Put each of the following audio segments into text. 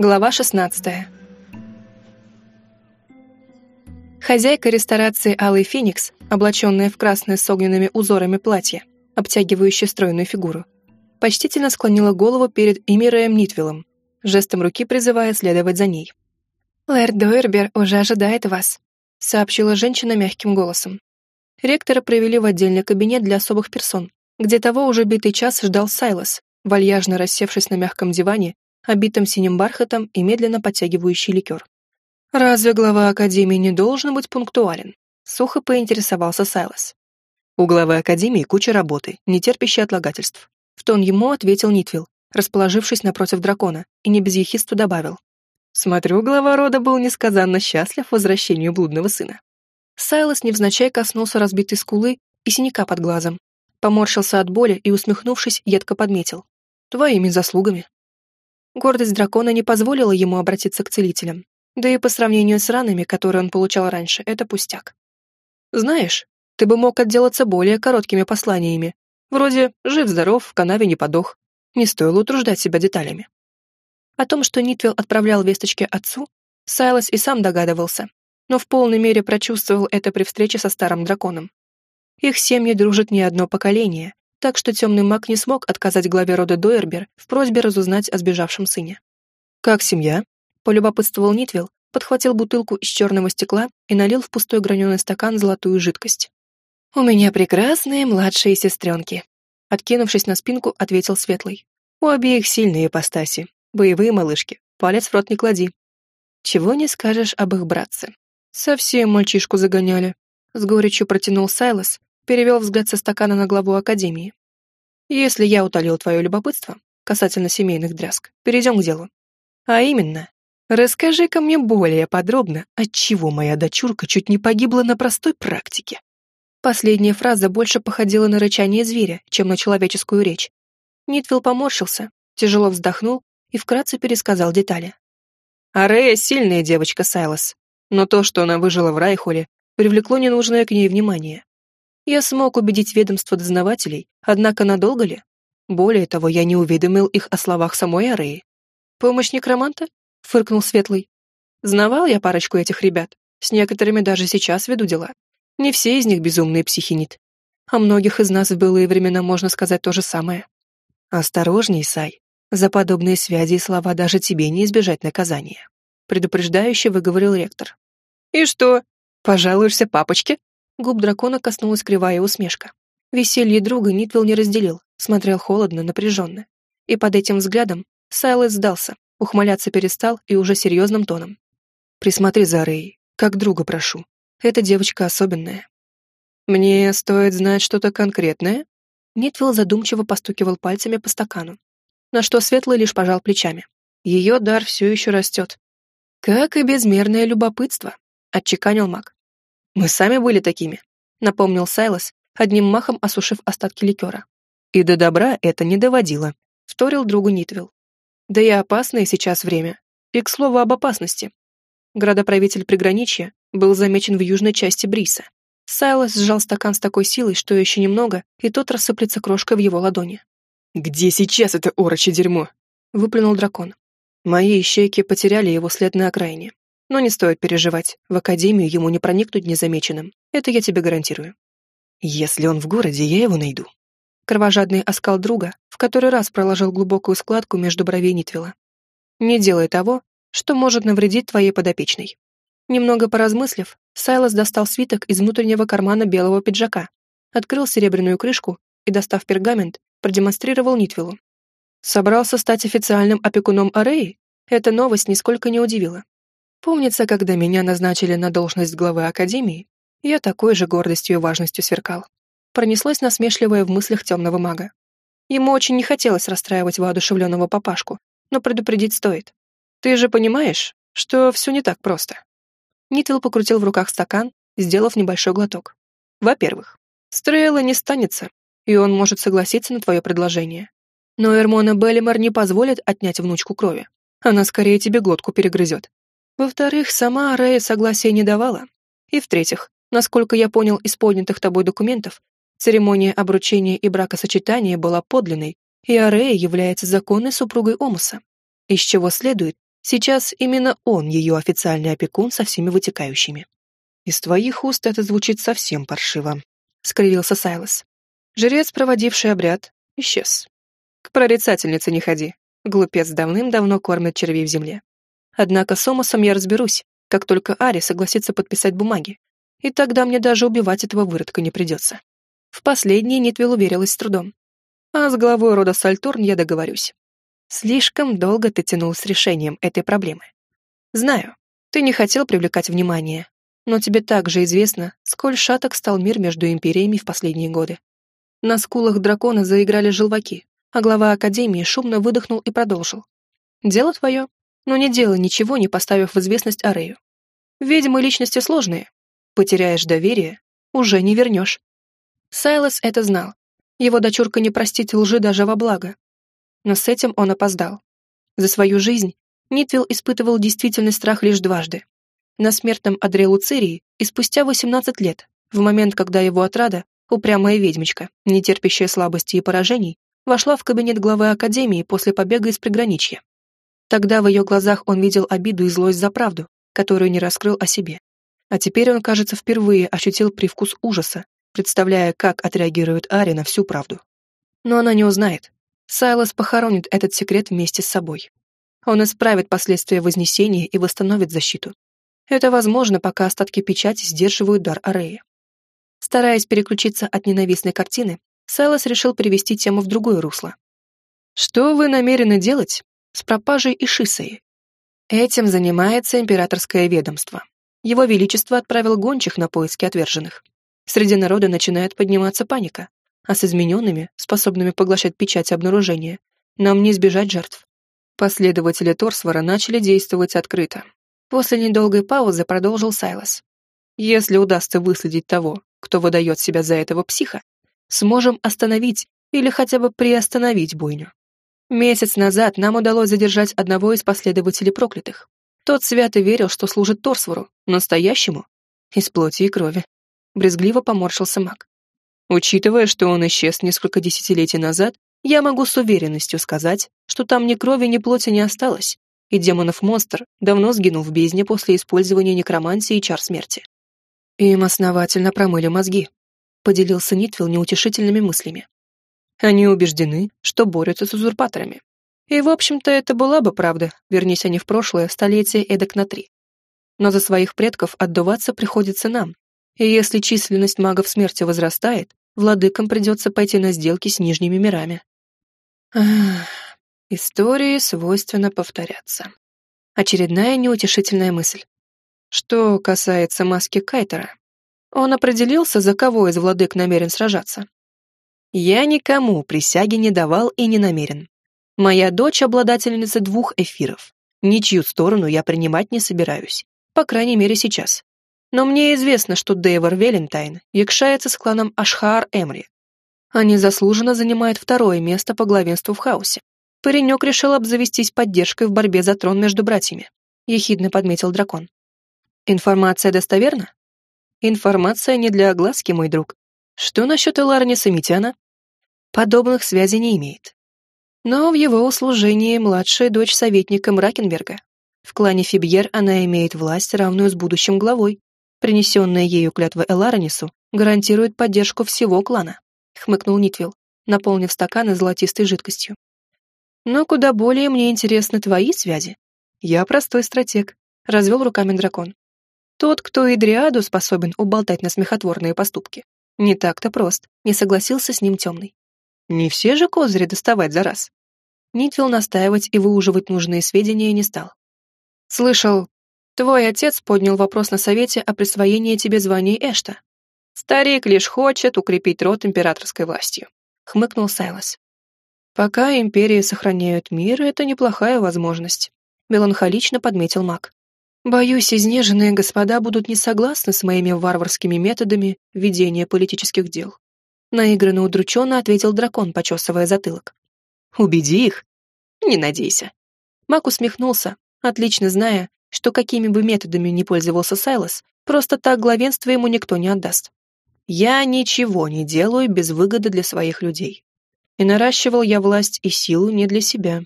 Глава 16. Хозяйка ресторации Алый Феникс, облаченная в красное с огненными узорами платье, обтягивающее стройную фигуру, почтительно склонила голову перед Эмиреем Нитвиллом, жестом руки призывая следовать за ней. «Лэрд Дойербер уже ожидает вас», — сообщила женщина мягким голосом. Ректора провели в отдельный кабинет для особых персон, где того уже битый час ждал Сайлос, вальяжно рассевшись на мягком диване обитым синим бархатом и медленно подтягивающий ликер. «Разве глава Академии не должен быть пунктуален?» — сухо поинтересовался Сайлос. «У главы Академии куча работы, не терпящей отлагательств». В тон ему ответил Нитвилл, расположившись напротив дракона, и не без ехидства добавил. «Смотрю, глава рода был несказанно счастлив возвращению блудного сына». Сайлос невзначай коснулся разбитой скулы и синяка под глазом, поморщился от боли и, усмехнувшись, едко подметил. «Твоими заслугами». Гордость дракона не позволила ему обратиться к целителям. Да и по сравнению с ранами, которые он получал раньше, это пустяк. Знаешь, ты бы мог отделаться более короткими посланиями, вроде «жив-здоров, в канаве не подох». Не стоило утруждать себя деталями. О том, что Нитвилл отправлял весточки отцу, Сайлос и сам догадывался, но в полной мере прочувствовал это при встрече со старым драконом. Их семьи дружат не одно поколение, так что темный маг не смог отказать главе рода Дойербер в просьбе разузнать о сбежавшем сыне. «Как семья?» — полюбопытствовал Нитвилл, подхватил бутылку из черного стекла и налил в пустой граненый стакан золотую жидкость. «У меня прекрасные младшие сестренки», — откинувшись на спинку, ответил Светлый. «У обеих сильные ипостаси, боевые малышки, палец в рот не клади. Чего не скажешь об их братце. Совсем мальчишку загоняли», — с горечью протянул Сайлос, перевел взгляд со стакана на главу Академии. «Если я утолил твое любопытство касательно семейных дрязг, перейдем к делу. А именно, расскажи-ка мне более подробно, отчего моя дочурка чуть не погибла на простой практике». Последняя фраза больше походила на рычание зверя, чем на человеческую речь. Нитвилл поморщился, тяжело вздохнул и вкратце пересказал детали. Арея сильная девочка, Сайлос, но то, что она выжила в Райхоле, привлекло ненужное к ней внимание. Я смог убедить ведомство дознавателей, однако надолго ли? Более того, я не уведомил их о словах самой Ареи. «Помощь некроманта?» — фыркнул Светлый. «Знавал я парочку этих ребят. С некоторыми даже сейчас веду дела. Не все из них безумные психинит. А многих из нас в былые времена можно сказать то же самое. Осторожней, Сай. За подобные связи и слова даже тебе не избежать наказания. Предупреждающе выговорил ректор. «И что, пожалуешься папочке?» Губ дракона коснулась кривая усмешка. Веселье друга Нитвилл не разделил, смотрел холодно, напряженно. И под этим взглядом Сайлес сдался, ухмыляться перестал и уже серьезным тоном. «Присмотри за Рэй, как друга прошу. Эта девочка особенная». «Мне стоит знать что-то конкретное?» Нитвилл задумчиво постукивал пальцами по стакану, на что Светлый лишь пожал плечами. Ее дар все еще растет. «Как и безмерное любопытство», — отчеканил маг. «Мы сами были такими», — напомнил Сайлос, одним махом осушив остатки ликера. «И до добра это не доводило», — вторил другу Нитвилл. «Да и опасное сейчас время. И, к слову, об опасности. Градоправитель приграничья был замечен в южной части Бриса. Сайлос сжал стакан с такой силой, что еще немного, и тот рассыплется крошкой в его ладони. «Где сейчас это орочье дерьмо?» — выплюнул дракон. Мои ищейки потеряли его след на окраине. Но не стоит переживать, в академию ему не проникнуть незамеченным. Это я тебе гарантирую. Если он в городе, я его найду. Кровожадный оскал друга в который раз проложил глубокую складку между бровей Нитвела. Не делай того, что может навредить твоей подопечной. Немного поразмыслив, Сайлос достал свиток из внутреннего кармана белого пиджака, открыл серебряную крышку и, достав пергамент, продемонстрировал Нитвелу. Собрался стать официальным опекуном Ареи? Эта новость нисколько не удивила. Помнится, когда меня назначили на должность главы Академии, я такой же гордостью и важностью сверкал. Пронеслось насмешливое в мыслях темного мага. Ему очень не хотелось расстраивать воодушевленного папашку, но предупредить стоит. Ты же понимаешь, что все не так просто. Нитвилл покрутил в руках стакан, сделав небольшой глоток. Во-первых, Стрейла не станется, и он может согласиться на твое предложение. Но Эрмона Беллимор не позволит отнять внучку крови. Она скорее тебе глотку перегрызет. Во-вторых, сама Рэя согласия не давала. И в-третьих, насколько я понял из поднятых тобой документов, церемония обручения и бракосочетания была подлинной, и Арея является законной супругой Омуса, из чего следует, Сейчас именно он ее официальный опекун со всеми вытекающими. «Из твоих уст это звучит совсем паршиво», — скривился Сайлос. Жрец, проводивший обряд, исчез. К прорицательнице не ходи. Глупец давным-давно кормит червей в земле. Однако с Омасом я разберусь, как только Ари согласится подписать бумаги. И тогда мне даже убивать этого выродка не придется. В последнее Нитвилл уверилась с трудом. А с главой рода Сальторн я договорюсь. Слишком долго ты тянул с решением этой проблемы. Знаю, ты не хотел привлекать внимание, но тебе также известно, сколь шаток стал мир между империями в последние годы. На скулах дракона заиграли желваки, а глава Академии шумно выдохнул и продолжил. «Дело твое, но не делай ничего, не поставив в известность Арею. Ведьмы личности сложные. Потеряешь доверие, уже не вернешь». Сайлос это знал. Его дочурка не простит лжи даже во благо. Но с этим он опоздал. За свою жизнь Нитвилл испытывал действительный страх лишь дважды. На смертном одре Луцирии и спустя 18 лет, в момент, когда его отрада, упрямая ведьмочка, не терпящая слабости и поражений, вошла в кабинет главы Академии после побега из приграничья. Тогда в ее глазах он видел обиду и злость за правду, которую не раскрыл о себе. А теперь он, кажется, впервые ощутил привкус ужаса, представляя, как отреагирует Ари на всю правду. Но она не узнает. Сайлос похоронит этот секрет вместе с собой. Он исправит последствия Вознесения и восстановит защиту. Это возможно, пока остатки печати сдерживают дар Ареи. Стараясь переключиться от ненавистной картины, Сайлос решил перевести тему в другое русло. «Что вы намерены делать с пропажей Ишисаи?» Этим занимается императорское ведомство. Его Величество отправил гончих на поиски отверженных. Среди народа начинает подниматься паника, а с измененными, способными поглощать печать обнаружения, нам не избежать жертв. Последователи Торсвора начали действовать открыто. После недолгой паузы продолжил Сайлос. Если удастся выследить того, кто выдает себя за этого психа, сможем остановить или хотя бы приостановить бойню. Месяц назад нам удалось задержать одного из последователей проклятых. Тот свято верил, что служит Торсвору, настоящему, из плоти и крови. Брезгливо поморщился маг. Учитывая, что он исчез несколько десятилетий назад, я могу с уверенностью сказать, что там ни крови, ни плоти не осталось, и демонов-монстр давно сгинул в бездне после использования некромантии и чар смерти. Им основательно промыли мозги, поделился Нитвилл неутешительными мыслями. Они убеждены, что борются с узурпаторами. И, в общем-то, это была бы правда, вернись они в прошлое, столетие эдак на три. Но за своих предков отдуваться приходится нам. И если численность магов смерти возрастает, владыкам придется пойти на сделки с нижними мирами. Ах, истории свойственно повторяться. Очередная неутешительная мысль. Что касается маски Кайтера, он определился, за кого из владык намерен сражаться. Я никому присяги не давал и не намерен. Моя дочь обладательница двух эфиров. Ничью сторону я принимать не собираюсь. По крайней мере, сейчас. Но мне известно, что Дейвор Велентайн якшается с кланом Ашхаар Эмри. Они заслуженно занимают второе место по главенству в хаосе. Паренек решил обзавестись поддержкой в борьбе за трон между братьями. Ехидно подметил дракон. Информация достоверна? Информация не для огласки, мой друг. Что насчет Эларниса Митяна? Подобных связей не имеет. Но в его услужении младшая дочь советника Мракенберга. В клане Фибьер она имеет власть, равную с будущим главой. Принесенная ею клятва Эларнису гарантирует поддержку всего клана, хмыкнул Нитвилл, наполнив стаканы золотистой жидкостью. Но куда более мне интересны твои связи. Я простой стратег, развел руками дракон. Тот, кто и Дриаду способен уболтать на смехотворные поступки. Не так-то прост, не согласился с ним темный. Не все же козыри доставать за раз. Нитвилл настаивать и выуживать нужные сведения не стал. Слышал, твой отец поднял вопрос на совете о присвоении тебе звания Эшта. Старик лишь хочет укрепить род императорской властью, хмыкнул Сайлос. Пока империи сохраняют мир, это неплохая возможность, меланхолично подметил маг. Боюсь, изнеженные господа будут не согласны с моими варварскими методами ведения политических дел. Наигранно удрученно ответил дракон, почесывая затылок. Убеди их. Не надейся. Мак усмехнулся, отлично зная, что какими бы методами ни пользовался Сайлос, просто так главенство ему никто не отдаст. Я ничего не делаю без выгоды для своих людей. И наращивал я власть и силу не для себя.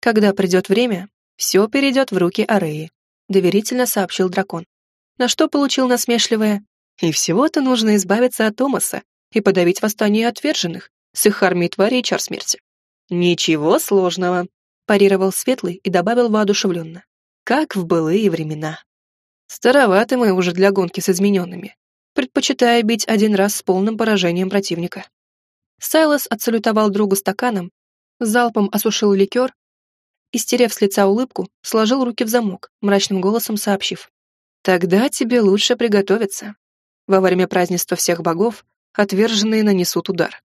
Когда придет время, все перейдет в руки Ареи», — доверительно сообщил дракон. На что получил насмешливое «И всего-то нужно избавиться от Томаса и подавить восстание отверженных с их армией тварей чар смерти». «Ничего сложного», — парировал Светлый и добавил воодушевленно. «Как в былые времена». «Староваты мы уже для гонки с измененными, предпочитая бить один раз с полным поражением противника». Сайлос отсалютовал другу стаканом, залпом осушил ликер и, стерев с лица улыбку, сложил руки в замок, мрачным голосом сообщив. «Тогда тебе лучше приготовиться. Во время празднества всех богов отверженные нанесут удар».